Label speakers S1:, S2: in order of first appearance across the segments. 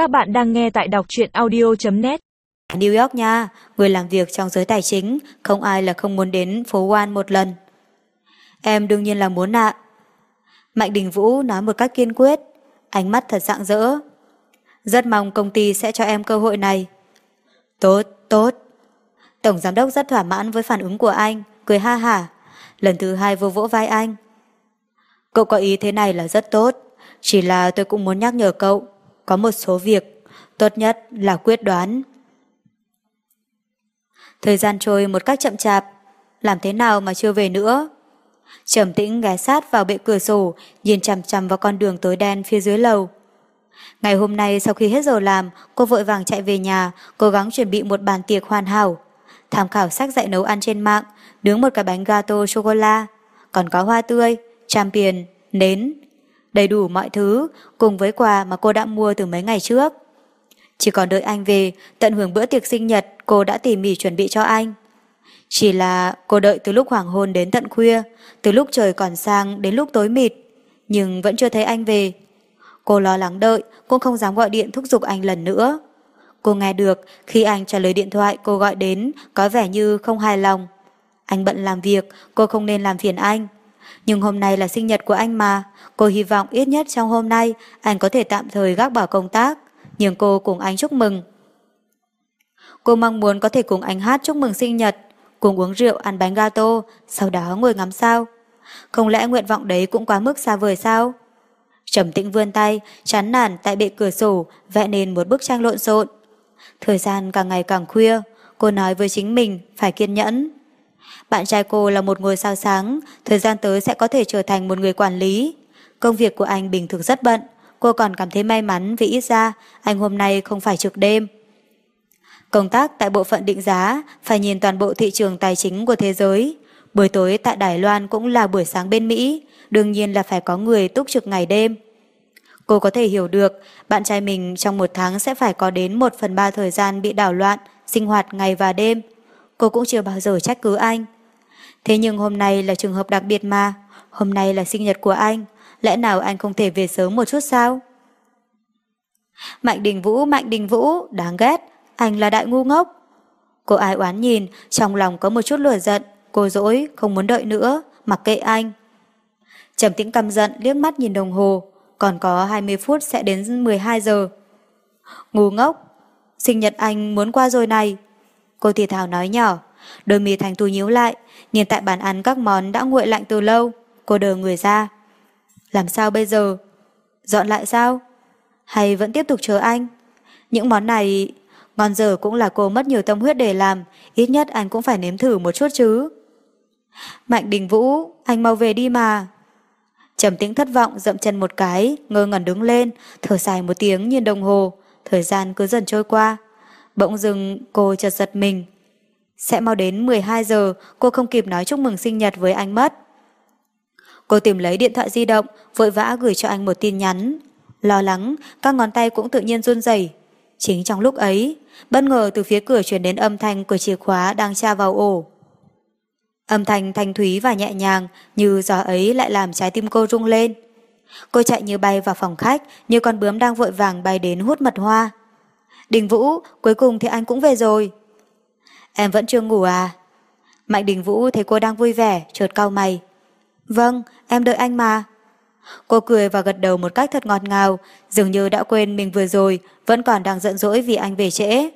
S1: Các bạn đang nghe tại đọc truyện audio.net
S2: New York nha, người làm việc trong giới tài chính, không ai là không muốn đến phố Wall một lần. Em đương nhiên là muốn ạ. Mạnh Đình Vũ nói một cách kiên quyết, ánh mắt thật rạng rỡ. Rất mong công ty sẽ cho em cơ hội này. Tốt, tốt. Tổng giám đốc rất thỏa mãn với phản ứng của anh, cười ha hả. Lần thứ hai vô vỗ vai anh. Cậu có ý thế này là rất tốt, chỉ là tôi cũng muốn nhắc nhở cậu, có một số việc, tốt nhất là quyết đoán. Thời gian trôi một cách chậm chạp, làm thế nào mà chưa về nữa? Trầm tĩnh ghé sát vào bệ cửa sổ, nhìn chằm chằm vào con đường tối đen phía dưới lầu. Ngày hôm nay sau khi hết giờ làm, cô vội vàng chạy về nhà, cố gắng chuẩn bị một bàn tiệc hoàn hảo. Tham khảo sách dạy nấu ăn trên mạng, nướng một cái bánh gato chocolate, còn có hoa tươi, champion, nến. Đầy đủ mọi thứ, cùng với quà mà cô đã mua từ mấy ngày trước. Chỉ còn đợi anh về, tận hưởng bữa tiệc sinh nhật cô đã tỉ mỉ chuẩn bị cho anh. Chỉ là cô đợi từ lúc hoàng hôn đến tận khuya, từ lúc trời còn sang đến lúc tối mịt, nhưng vẫn chưa thấy anh về. Cô lo lắng đợi, cũng không dám gọi điện thúc giục anh lần nữa. Cô nghe được khi anh trả lời điện thoại cô gọi đến có vẻ như không hài lòng. Anh bận làm việc, cô không nên làm phiền anh. Nhưng hôm nay là sinh nhật của anh mà, cô hy vọng ít nhất trong hôm nay anh có thể tạm thời gác bỏ công tác, nhưng cô cùng anh chúc mừng. Cô mong muốn có thể cùng anh hát chúc mừng sinh nhật, cùng uống rượu ăn bánh gato, sau đó ngồi ngắm sao. Không lẽ nguyện vọng đấy cũng quá mức xa vời sao? Trầm tĩnh vươn tay, chán nản tại bệ cửa sổ, vẽ nên một bức tranh lộn xộn. Thời gian càng ngày càng khuya, cô nói với chính mình phải kiên nhẫn. Bạn trai cô là một ngôi sao sáng, thời gian tới sẽ có thể trở thành một người quản lý. Công việc của anh bình thường rất bận, cô còn cảm thấy may mắn vì ít ra anh hôm nay không phải trực đêm. Công tác tại bộ phận định giá phải nhìn toàn bộ thị trường tài chính của thế giới. Buổi tối tại Đài Loan cũng là buổi sáng bên Mỹ, đương nhiên là phải có người túc trực ngày đêm. Cô có thể hiểu được bạn trai mình trong một tháng sẽ phải có đến một phần ba thời gian bị đảo loạn, sinh hoạt ngày và đêm. Cô cũng chưa bao giờ trách cứ anh. Thế nhưng hôm nay là trường hợp đặc biệt mà, hôm nay là sinh nhật của anh, lẽ nào anh không thể về sớm một chút sao? Mạnh Đình Vũ, Mạnh Đình Vũ, đáng ghét, anh là đại ngu ngốc. Cô ai oán nhìn, trong lòng có một chút lửa giận, cô dỗi, không muốn đợi nữa, mặc kệ anh. Trầm tĩnh căm giận liếc mắt nhìn đồng hồ, còn có 20 phút sẽ đến 12 giờ. Ngu ngốc, sinh nhật anh muốn qua rồi này. Cô thì thào nói nhỏ, đôi mì thành tu nhíu lại, nhìn tại bàn ăn các món đã nguội lạnh từ lâu, cô đờ người ra. Làm sao bây giờ? Dọn lại sao? Hay vẫn tiếp tục chờ anh? Những món này, ngon giờ cũng là cô mất nhiều tâm huyết để làm, ít nhất anh cũng phải nếm thử một chút chứ. Mạnh Đình Vũ, anh mau về đi mà. Trầm tĩnh thất vọng dậm chân một cái, ngơ ngẩn đứng lên, thở dài một tiếng nhìn đồng hồ, thời gian cứ dần trôi qua. Bỗng dừng cô chợt giật mình. Sẽ mau đến 12 giờ, cô không kịp nói chúc mừng sinh nhật với anh mất. Cô tìm lấy điện thoại di động, vội vã gửi cho anh một tin nhắn. Lo lắng, các ngón tay cũng tự nhiên run rẩy. Chính trong lúc ấy, bất ngờ từ phía cửa truyền đến âm thanh của chìa khóa đang tra vào ổ. Âm thanh thanh thúy và nhẹ nhàng như gió ấy lại làm trái tim cô rung lên. Cô chạy như bay vào phòng khách như con bướm đang vội vàng bay đến hút mật hoa. Đình Vũ, cuối cùng thì anh cũng về rồi. Em vẫn chưa ngủ à? Mạnh Đình Vũ thấy cô đang vui vẻ, chợt cau mày. Vâng, em đợi anh mà. Cô cười và gật đầu một cách thật ngọt ngào, dường như đã quên mình vừa rồi, vẫn còn đang giận dỗi vì anh về trễ.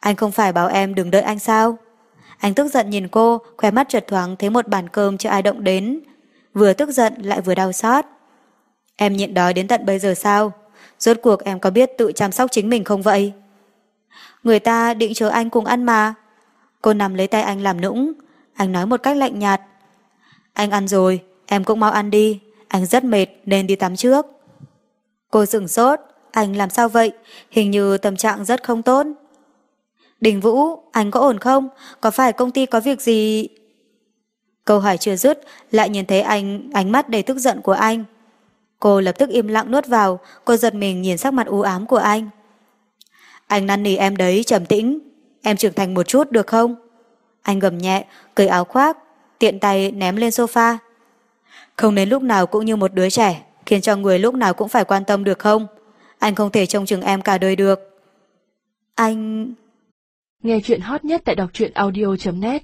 S2: Anh không phải bảo em đừng đợi anh sao? Anh tức giận nhìn cô, khóe mắt chợt thoáng thấy một bàn cơm chưa ai động đến. Vừa tức giận lại vừa đau xót. Em nhịn đói đến tận bây giờ sao? Rốt cuộc em có biết tự chăm sóc chính mình không vậy? Người ta định chờ anh cùng ăn mà. Cô nằm lấy tay anh làm nũng. Anh nói một cách lạnh nhạt. Anh ăn rồi, em cũng mau ăn đi. Anh rất mệt nên đi tắm trước. Cô sửng sốt. Anh làm sao vậy? Hình như tâm trạng rất không tốt. Đình Vũ, anh có ổn không? Có phải công ty có việc gì... Câu hỏi chưa dứt, lại nhìn thấy anh ánh mắt đầy tức giận của anh. Cô lập tức im lặng nuốt vào, cô giật mình nhìn sắc mặt u ám của anh. Anh năn nỉ em đấy, trầm tĩnh. Em trưởng thành một chút được không? Anh gầm nhẹ, cởi áo khoác, tiện tay ném lên sofa. Không đến lúc nào cũng như một đứa trẻ, khiến cho người lúc nào cũng phải quan tâm được không? Anh không thể trông chừng em cả đời được. Anh...
S1: Nghe chuyện hot nhất tại đọc truyện audio.net